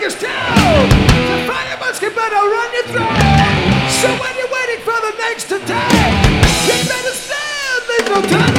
take us down. The fire must get better, run you through. So when you're waiting for the next attack, you better stand, leave no time.